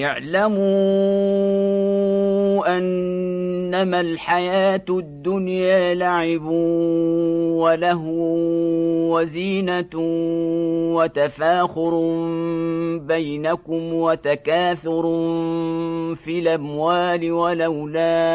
اعلموا أنما الحياة الدنيا لعب ولهو وزينة وتفاخر بينكم وتكاثر في الأموال والأولاد.